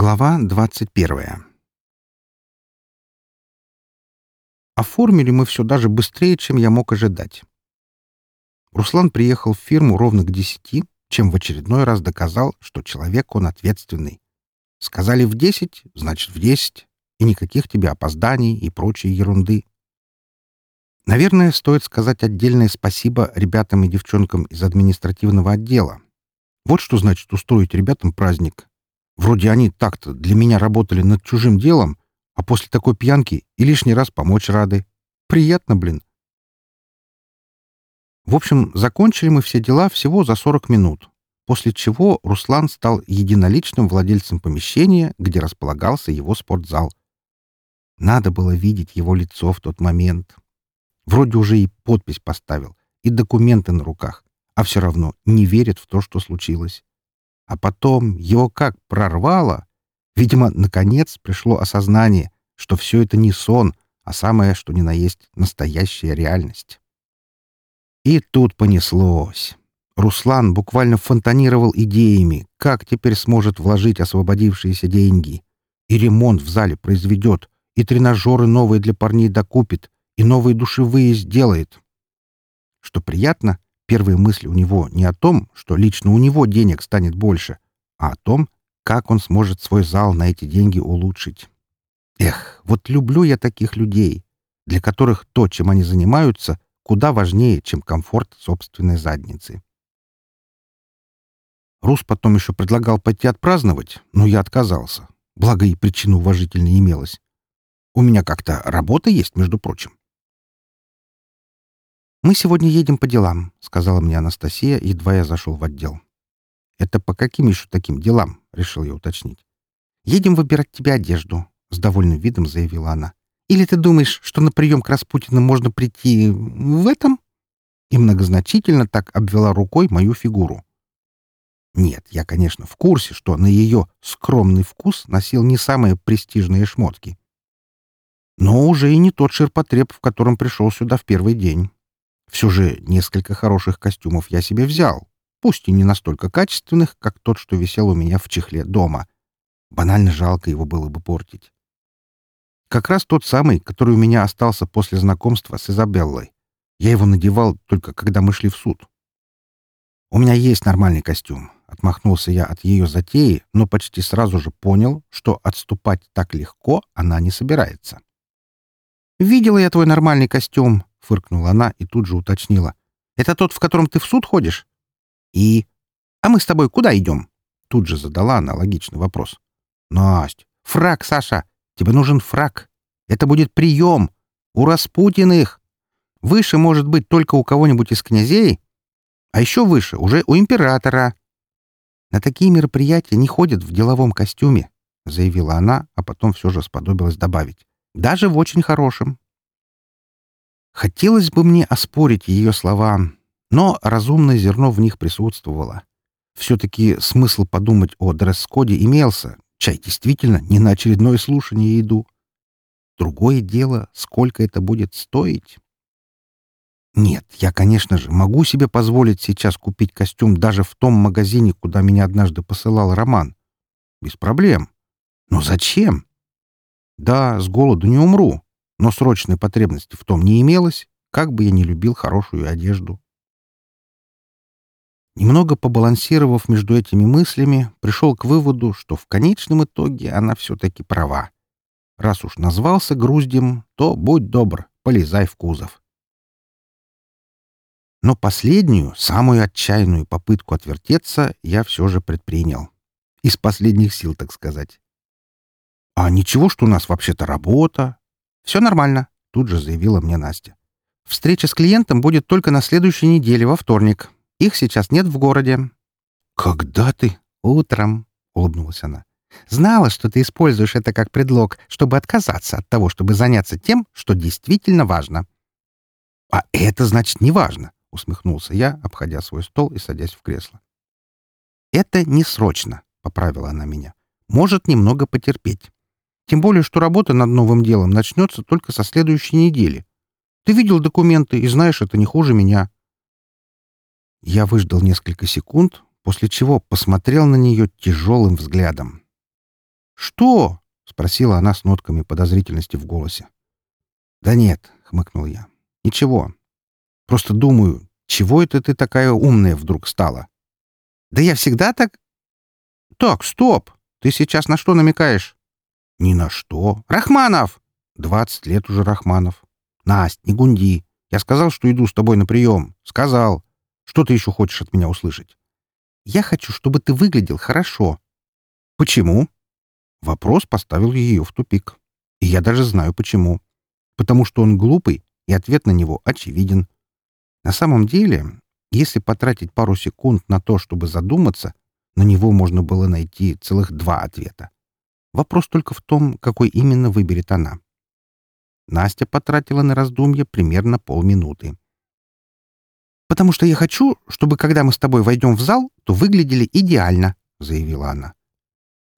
Глава 21. Оформили мы все даже быстрее, чем я мог ожидать. Руслан приехал в фирму ровно к десяти, чем в очередной раз доказал, что человек он ответственный. Сказали в десять, значит в десять, и никаких тебе опозданий и прочей ерунды. Наверное, стоит сказать отдельное спасибо ребятам и девчонкам из административного отдела. Вот что значит устроить ребятам праздник, Вроде они так-то для меня работали над чужим делом, а после такой пьянки и лишний раз помочь рады. Приятно, блин. В общем, закончили мы все дела всего за 40 минут, после чего Руслан стал единоличным владельцем помещения, где располагался его спортзал. Надо было видеть его лицо в тот момент. Вроде уже и подпись поставил, и документы на руках, а все равно не верит в то, что случилось. А потом его как прорвало. Видимо, наконец пришло осознание, что все это не сон, а самое, что ни на есть, настоящая реальность. И тут понеслось. Руслан буквально фонтанировал идеями, как теперь сможет вложить освободившиеся деньги. И ремонт в зале произведет, и тренажеры новые для парней докупит, и новые душевые сделает. Что приятно, Первые мысли у него не о том, что лично у него денег станет больше, а о том, как он сможет свой зал на эти деньги улучшить. Эх, вот люблю я таких людей, для которых то, чем они занимаются, куда важнее, чем комфорт собственной задницы. Рус потом еще предлагал пойти отпраздновать, но я отказался. Благо и причина уважительная имелась. У меня как-то работа есть, между прочим. «Мы сегодня едем по делам», — сказала мне Анастасия, едва я зашел в отдел. «Это по каким еще таким делам?» — решил я уточнить. «Едем выбирать тебе одежду», — с довольным видом заявила она. «Или ты думаешь, что на прием к Распутину можно прийти в этом?» И многозначительно так обвела рукой мою фигуру. Нет, я, конечно, в курсе, что на ее скромный вкус носил не самые престижные шмотки. Но уже и не тот ширпотреб, в котором пришел сюда в первый день. Все же несколько хороших костюмов я себе взял, пусть и не настолько качественных, как тот, что висел у меня в чехле дома. Банально жалко его было бы портить. Как раз тот самый, который у меня остался после знакомства с Изабеллой. Я его надевал только когда мы шли в суд. «У меня есть нормальный костюм», — отмахнулся я от ее затеи, но почти сразу же понял, что отступать так легко она не собирается. «Видела я твой нормальный костюм», — фыркнула она и тут же уточнила. «Это тот, в котором ты в суд ходишь?» «И? А мы с тобой куда идем?» Тут же задала аналогичный вопрос. «Насть, фрак, Саша! Тебе нужен фрак. Это будет прием. У Распутиных. Выше может быть только у кого-нибудь из князей, а еще выше уже у императора. На такие мероприятия не ходят в деловом костюме», — заявила она, а потом все же сподобилась добавить. «Даже в очень хорошем. Хотелось бы мне оспорить ее слова, но разумное зерно в них присутствовало. Все-таки смысл подумать о дресс-коде имелся. Чай действительно не на очередное слушание иду. Другое дело, сколько это будет стоить. Нет, я, конечно же, могу себе позволить сейчас купить костюм даже в том магазине, куда меня однажды посылал Роман. Без проблем. Но зачем? Да, с голоду не умру но срочной потребности в том не имелось, как бы я ни любил хорошую одежду. Немного побалансировав между этими мыслями, пришел к выводу, что в конечном итоге она все-таки права. Раз уж назвался груздем, то будь добр, полезай в кузов. Но последнюю, самую отчаянную попытку отвертеться я все же предпринял. Из последних сил, так сказать. «А ничего, что у нас вообще-то работа, «Все нормально», — тут же заявила мне Настя. «Встреча с клиентом будет только на следующей неделе, во вторник. Их сейчас нет в городе». «Когда ты?» «Утром», — улыбнулась она. «Знала, что ты используешь это как предлог, чтобы отказаться от того, чтобы заняться тем, что действительно важно». «А это, значит, не важно», — усмехнулся я, обходя свой стол и садясь в кресло. «Это не срочно», — поправила она меня. «Может немного потерпеть. Тем более, что работа над новым делом начнется только со следующей недели. Ты видел документы и знаешь, это не хуже меня. Я выждал несколько секунд, после чего посмотрел на нее тяжелым взглядом. «Что?» — спросила она с нотками подозрительности в голосе. «Да нет», — хмыкнул я. «Ничего. Просто думаю, чего это ты такая умная вдруг стала?» «Да я всегда так...» «Так, стоп! Ты сейчас на что намекаешь?» «Ни на что. Рахманов!» «Двадцать лет уже Рахманов». «Насть, не гунди. Я сказал, что иду с тобой на прием. Сказал. Что ты еще хочешь от меня услышать?» «Я хочу, чтобы ты выглядел хорошо». «Почему?» Вопрос поставил ее в тупик. И я даже знаю почему. Потому что он глупый, и ответ на него очевиден. На самом деле, если потратить пару секунд на то, чтобы задуматься, на него можно было найти целых два ответа. Вопрос только в том, какой именно выберет она. Настя потратила на раздумье примерно полминуты. «Потому что я хочу, чтобы, когда мы с тобой войдем в зал, то выглядели идеально», — заявила она.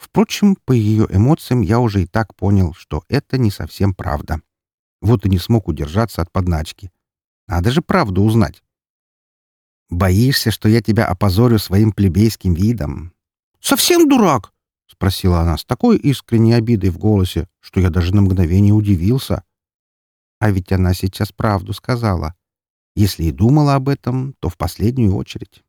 Впрочем, по ее эмоциям я уже и так понял, что это не совсем правда. Вот и не смог удержаться от подначки. Надо же правду узнать. «Боишься, что я тебя опозорю своим плебейским видом?» «Совсем дурак!» — спросила она с такой искренней обидой в голосе, что я даже на мгновение удивился. А ведь она сейчас правду сказала. Если и думала об этом, то в последнюю очередь.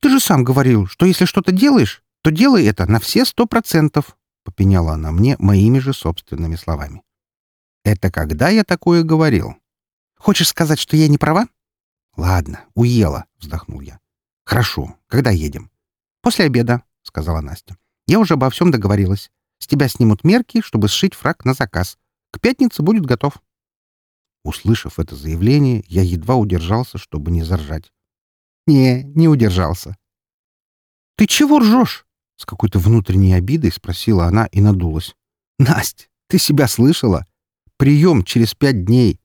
«Ты же сам говорил, что если что-то делаешь, то делай это на все сто процентов», — попеняла она мне моими же собственными словами. «Это когда я такое говорил? Хочешь сказать, что я не права?» «Ладно, уела», — вздохнул я. «Хорошо. Когда едем?» «После обеда», — сказала Настя. «Я уже обо всем договорилась. С тебя снимут мерки, чтобы сшить фраг на заказ. К пятнице будет готов». Услышав это заявление, я едва удержался, чтобы не заржать. «Не, не удержался». «Ты чего ржешь?» С какой-то внутренней обидой спросила она и надулась. «Насть, ты себя слышала? Прием через пять дней.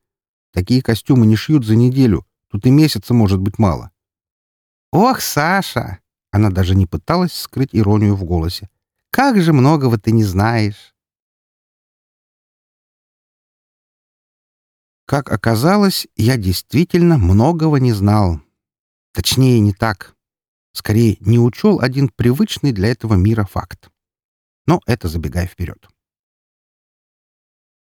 Такие костюмы не шьют за неделю. Тут и месяца может быть мало». «Ох, Саша!» Она даже не пыталась скрыть иронию в голосе. «Как же многого ты не знаешь!» Как оказалось, я действительно многого не знал. Точнее, не так. Скорее, не учел один привычный для этого мира факт. Но это забегая вперед.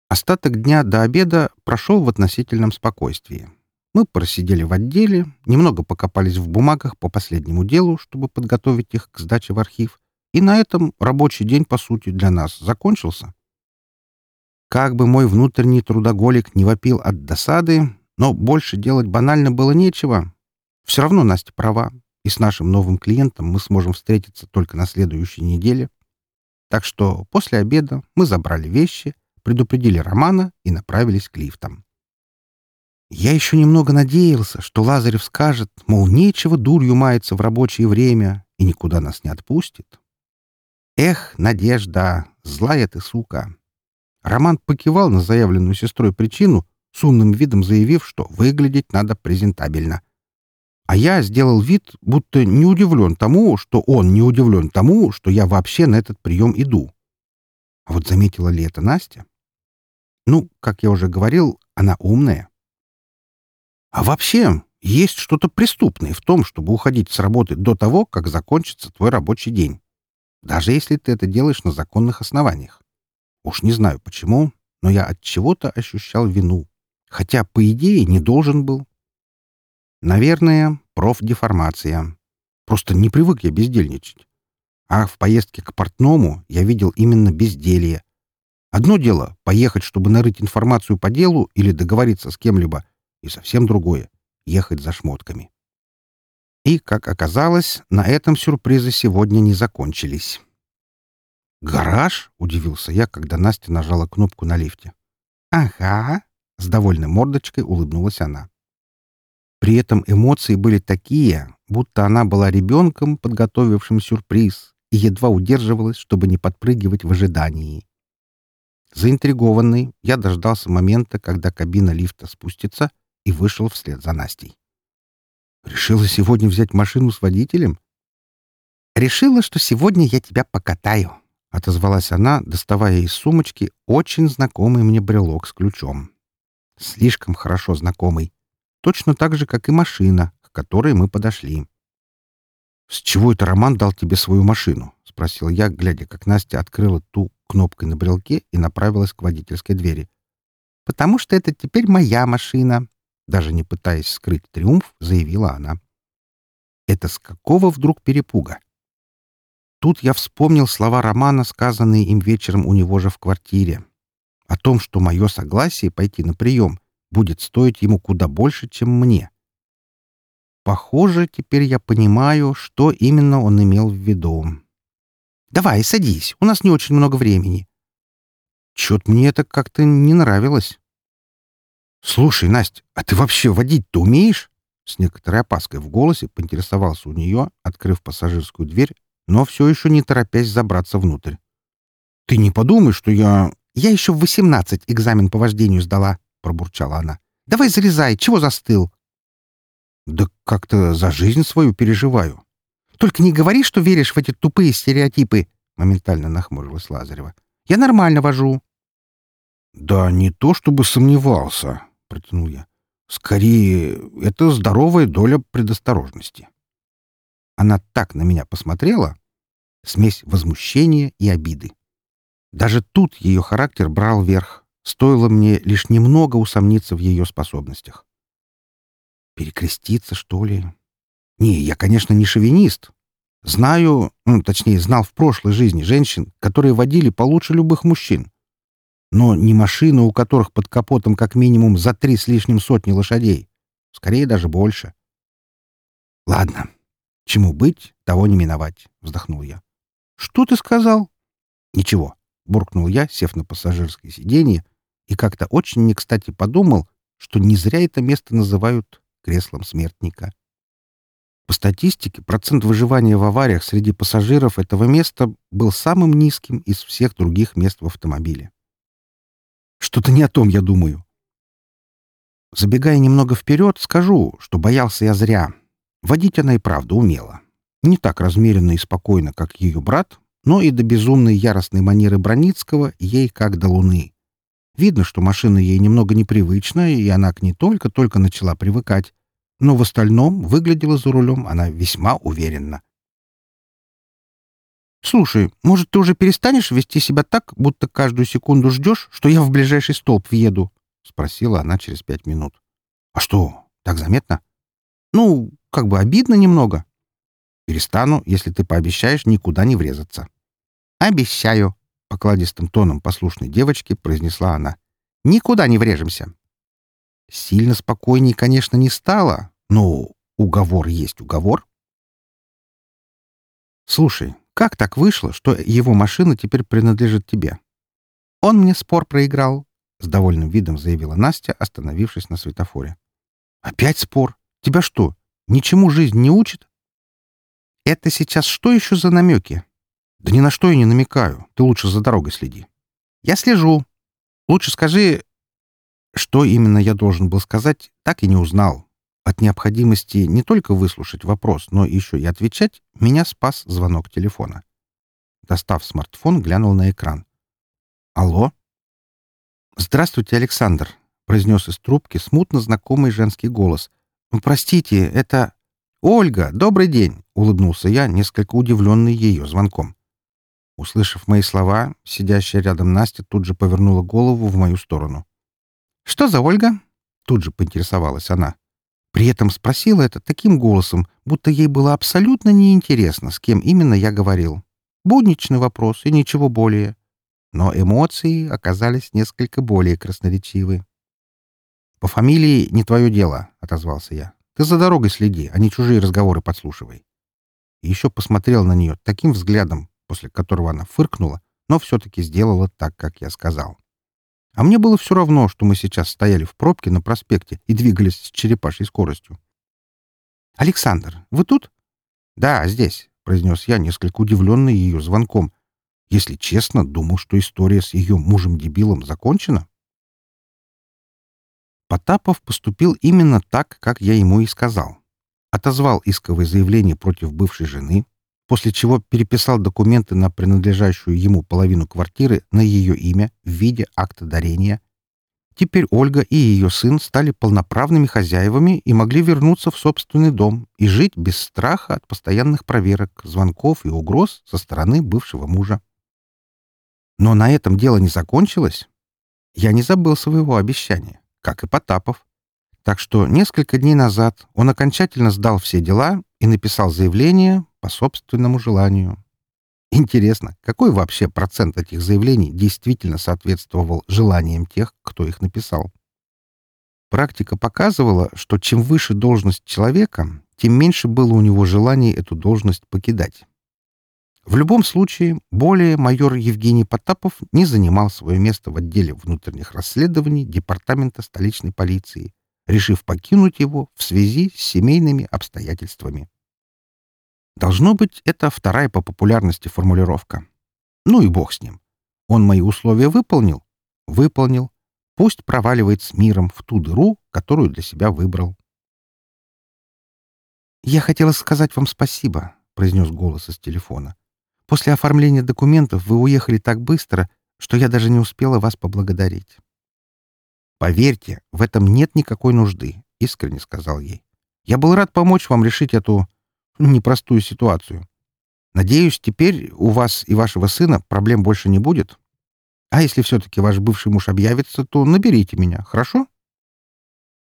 Остаток дня до обеда прошел в относительном спокойствии. Мы просидели в отделе, немного покопались в бумагах по последнему делу, чтобы подготовить их к сдаче в архив, и на этом рабочий день, по сути, для нас закончился. Как бы мой внутренний трудоголик не вопил от досады, но больше делать банально было нечего. Все равно Настя права и с нашим новым клиентом мы сможем встретиться только на следующей неделе. Так что после обеда мы забрали вещи, предупредили Романа и направились к лифтам. Я еще немного надеялся, что Лазарев скажет, мол, нечего дурью мается в рабочее время и никуда нас не отпустит. Эх, Надежда, злая ты сука! Роман покивал на заявленную сестрой причину, с умным видом заявив, что выглядеть надо презентабельно. А я сделал вид, будто не удивлен тому, что он не удивлен тому, что я вообще на этот прием иду. А вот заметила ли это Настя? Ну, как я уже говорил, она умная. А вообще, есть что-то преступное в том, чтобы уходить с работы до того, как закончится твой рабочий день. Даже если ты это делаешь на законных основаниях. Уж не знаю почему, но я от чего-то ощущал вину. Хотя, по идее, не должен был. Наверное, профдеформация. Просто не привык я бездельничать. А в поездке к портному я видел именно безделье. Одно дело — поехать, чтобы нарыть информацию по делу или договориться с кем-либо, и совсем другое — ехать за шмотками. И, как оказалось, на этом сюрпризы сегодня не закончились. «Гараж?» — удивился я, когда Настя нажала кнопку на лифте. «Ага», — с довольной мордочкой улыбнулась она. При этом эмоции были такие, будто она была ребенком, подготовившим сюрприз, и едва удерживалась, чтобы не подпрыгивать в ожидании. Заинтригованный, я дождался момента, когда кабина лифта спустится, и вышел вслед за Настей. «Решила сегодня взять машину с водителем?» «Решила, что сегодня я тебя покатаю», — отозвалась она, доставая из сумочки очень знакомый мне брелок с ключом. Слишком хорошо знакомый. Точно так же, как и машина, к которой мы подошли. «С чего это Роман дал тебе свою машину?» — спросил я, глядя, как Настя открыла ту кнопкой на брелке и направилась к водительской двери. «Потому что это теперь моя машина», — даже не пытаясь скрыть триумф, заявила она. «Это с какого вдруг перепуга?» Тут я вспомнил слова Романа, сказанные им вечером у него же в квартире, о том, что мое согласие пойти на прием будет стоить ему куда больше, чем мне. Похоже, теперь я понимаю, что именно он имел в виду. «Давай, садись, у нас не очень много времени». Чё-то мне это как-то не нравилось. «Слушай, Настя, а ты вообще водить-то умеешь?» С некоторой опаской в голосе поинтересовался у нее, открыв пассажирскую дверь, но все еще не торопясь забраться внутрь. «Ты не подумай, что я...» «Я еще в восемнадцать экзамен по вождению сдала», — пробурчала она. «Давай залезай, чего застыл?» «Да как-то за жизнь свою переживаю». «Только не говори, что веришь в эти тупые стереотипы», — моментально нахмурилась Лазарева. «Я нормально вожу». «Да не то чтобы сомневался», — протянул я. «Скорее, это здоровая доля предосторожности». Она так на меня посмотрела. Смесь возмущения и обиды. Даже тут ее характер брал верх. Стоило мне лишь немного усомниться в ее способностях. Перекреститься, что ли? Не, я, конечно, не шовинист. Знаю, ну, точнее, знал в прошлой жизни женщин, которые водили получше любых мужчин. Но не машины, у которых под капотом как минимум за три с лишним сотни лошадей. Скорее, даже больше. Ладно, Чему быть, того не миновать, вздохнул я. Что ты сказал? Ничего, буркнул я, сев на пассажирское сиденье, и как-то очень не кстати подумал, что не зря это место называют креслом смертника. По статистике, процент выживания в авариях среди пассажиров этого места был самым низким из всех других мест в автомобиле. Что-то не о том я думаю. Забегая немного вперед, скажу, что боялся я зря. Водить она и правда умела. Не так размеренно и спокойно, как ее брат, но и до безумной яростной манеры Броницкого ей как до луны. Видно, что машина ей немного непривычна, и она к ней только-только начала привыкать. Но в остальном выглядела за рулем она весьма уверенно. «Слушай, может, ты уже перестанешь вести себя так, будто каждую секунду ждешь, что я в ближайший столб въеду?» — спросила она через пять минут. «А что, так заметно?» «Ну, как бы обидно немного. Перестану, если ты пообещаешь никуда не врезаться. Обещаю, покладистым тоном послушной девочки произнесла она. Никуда не врежемся. Сильно спокойней, конечно, не стало, но уговор есть уговор. Слушай, как так вышло, что его машина теперь принадлежит тебе? Он мне спор проиграл, с довольным видом заявила Настя, остановившись на светофоре. Опять спор? Тебя что, Ничему жизнь не учит? Это сейчас что еще за намеки? Да ни на что я не намекаю. Ты лучше за дорогой следи. Я слежу. Лучше скажи, что именно я должен был сказать, так и не узнал. От необходимости не только выслушать вопрос, но еще и отвечать, меня спас звонок телефона. Достав смартфон, глянул на экран. «Алло?» «Здравствуйте, Александр», — произнес из трубки смутно знакомый женский голос, «Ну, «Простите, это...» «Ольга, добрый день!» — улыбнулся я, несколько удивленный ее звонком. Услышав мои слова, сидящая рядом Настя тут же повернула голову в мою сторону. «Что за Ольга?» — тут же поинтересовалась она. При этом спросила это таким голосом, будто ей было абсолютно неинтересно, с кем именно я говорил. Будничный вопрос и ничего более. Но эмоции оказались несколько более красноречивы. «По фамилии не твое дело», — отозвался я. «Ты за дорогой следи, а не чужие разговоры подслушивай». И еще посмотрел на нее таким взглядом, после которого она фыркнула, но все-таки сделала так, как я сказал. А мне было все равно, что мы сейчас стояли в пробке на проспекте и двигались с черепашьей скоростью. «Александр, вы тут?» «Да, здесь», — произнес я, несколько удивленный ее звонком. Если честно, думал, что история с ее мужем-дебилом закончена. Потапов поступил именно так, как я ему и сказал. Отозвал исковое заявление против бывшей жены, после чего переписал документы на принадлежащую ему половину квартиры на ее имя в виде акта дарения. теперь Ольга и ее сын стали полноправными хозяевами и могли вернуться в собственный дом и жить без страха от постоянных проверок, звонков и угроз со стороны бывшего мужа. Но на этом дело не закончилось. Я не забыл своего обещания, как и Потапов. Так что несколько дней назад он окончательно сдал все дела и написал заявление по собственному желанию. Интересно, какой вообще процент этих заявлений действительно соответствовал желаниям тех, кто их написал? Практика показывала, что чем выше должность человека, тем меньше было у него желания эту должность покидать. В любом случае, более майор Евгений Потапов не занимал свое место в отделе внутренних расследований Департамента столичной полиции, решив покинуть его в связи с семейными обстоятельствами. Должно быть, это вторая по популярности формулировка. Ну и бог с ним. Он мои условия выполнил? Выполнил. Пусть проваливает с миром в ту дыру, которую для себя выбрал. «Я хотела сказать вам спасибо», — произнес голос из телефона. «После оформления документов вы уехали так быстро, что я даже не успела вас поблагодарить». «Поверьте, в этом нет никакой нужды», — искренне сказал ей. «Я был рад помочь вам решить эту непростую ситуацию. Надеюсь, теперь у вас и вашего сына проблем больше не будет. А если все-таки ваш бывший муж объявится, то наберите меня, хорошо?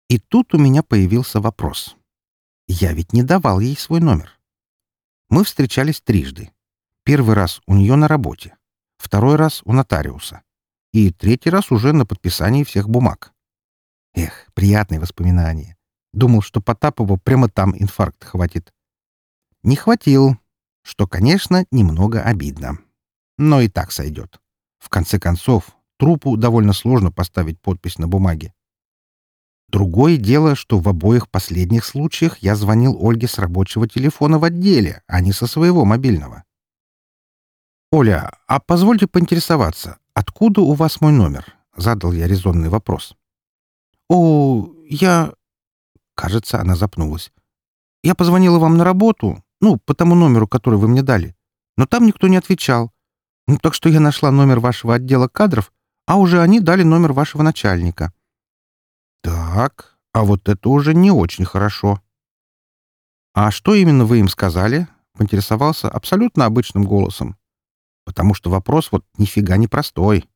И тут у меня появился вопрос. Я ведь не давал ей свой номер. Мы встречались трижды. Первый раз у нее на работе, второй раз у нотариуса и третий раз уже на подписании всех бумаг. Эх, приятные воспоминания. Думал, что Потапову прямо там инфаркт хватит. Не хватил, что, конечно, немного обидно. Но и так сойдет. В конце концов, трупу довольно сложно поставить подпись на бумаге. Другое дело, что в обоих последних случаях я звонил Ольге с рабочего телефона в отделе, а не со своего мобильного. «Оля, а позвольте поинтересоваться, откуда у вас мой номер?» — задал я резонный вопрос. «О, я...» Кажется, она запнулась. «Я позвонила вам на работу, ну, по тому номеру, который вы мне дали. Но там никто не отвечал. Ну, так что я нашла номер вашего отдела кадров, а уже они дали номер вашего начальника. Так, а вот это уже не очень хорошо. А что именно вы им сказали? Поинтересовался абсолютно обычным голосом. Потому что вопрос вот нифига не простой.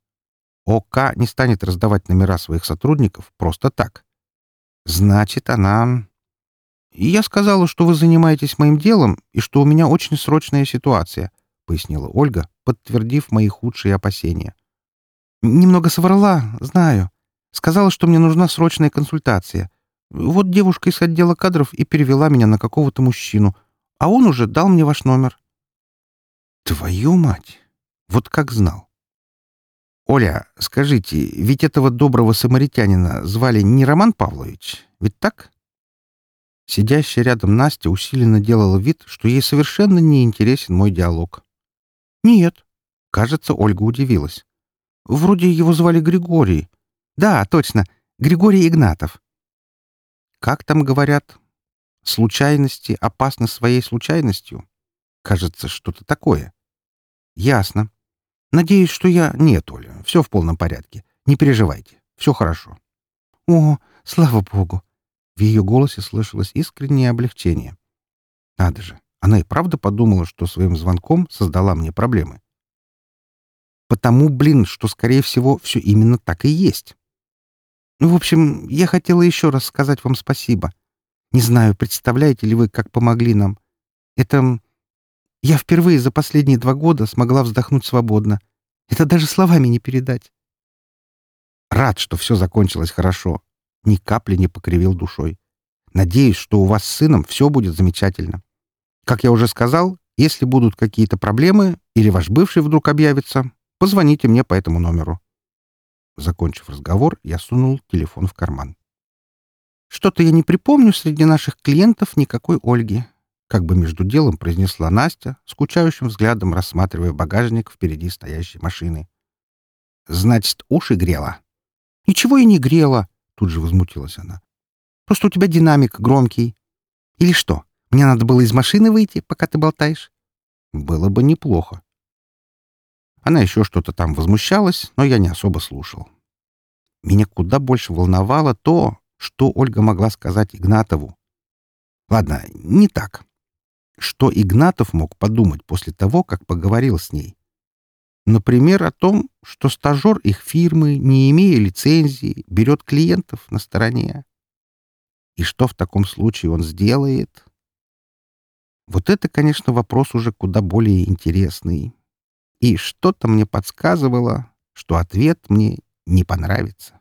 ОК не станет раздавать номера своих сотрудников просто так. Значит, она и я сказала, что вы занимаетесь моим делом и что у меня очень срочная ситуация», — пояснила Ольга, подтвердив мои худшие опасения. «Немного соврала, знаю. Сказала, что мне нужна срочная консультация. Вот девушка из отдела кадров и перевела меня на какого-то мужчину, а он уже дал мне ваш номер». «Твою мать! Вот как знал!» «Оля, скажите, ведь этого доброго самаритянина звали не Роман Павлович, ведь так?» Сидящая рядом Настя усиленно делала вид, что ей совершенно не интересен мой диалог. «Нет». Кажется, Ольга удивилась. «Вроде его звали Григорий». «Да, точно. Григорий Игнатов». «Как там говорят? Случайности опасны своей случайностью?» Кажется, что-то такое. «Ясно. Надеюсь, что я... Нет, Оля, все в полном порядке. Не переживайте. Все хорошо». «О, слава богу!» В ее голосе слышалось искреннее облегчение. Надо же, она и правда подумала, что своим звонком создала мне проблемы. Потому, блин, что, скорее всего, все именно так и есть. Ну, в общем, я хотела еще раз сказать вам спасибо. Не знаю, представляете ли вы, как помогли нам. Это... Я впервые за последние два года смогла вздохнуть свободно. Это даже словами не передать. Рад, что все закончилось хорошо ни капли не покривил душой. Надеюсь, что у вас с сыном все будет замечательно. Как я уже сказал, если будут какие-то проблемы или ваш бывший вдруг объявится, позвоните мне по этому номеру. Закончив разговор, я сунул телефон в карман. «Что-то я не припомню среди наших клиентов никакой Ольги», как бы между делом произнесла Настя, скучающим взглядом рассматривая багажник впереди стоящей машины. «Значит, уши грела?» «Ничего и не грела. Тут же возмутилась она. «Просто у тебя динамик громкий. Или что, мне надо было из машины выйти, пока ты болтаешь?» «Было бы неплохо». Она еще что-то там возмущалась, но я не особо слушал. Меня куда больше волновало то, что Ольга могла сказать Игнатову. Ладно, не так. Что Игнатов мог подумать после того, как поговорил с ней? Например, о том, что стажер их фирмы, не имея лицензии, берет клиентов на стороне. И что в таком случае он сделает? Вот это, конечно, вопрос уже куда более интересный. И что-то мне подсказывало, что ответ мне не понравится.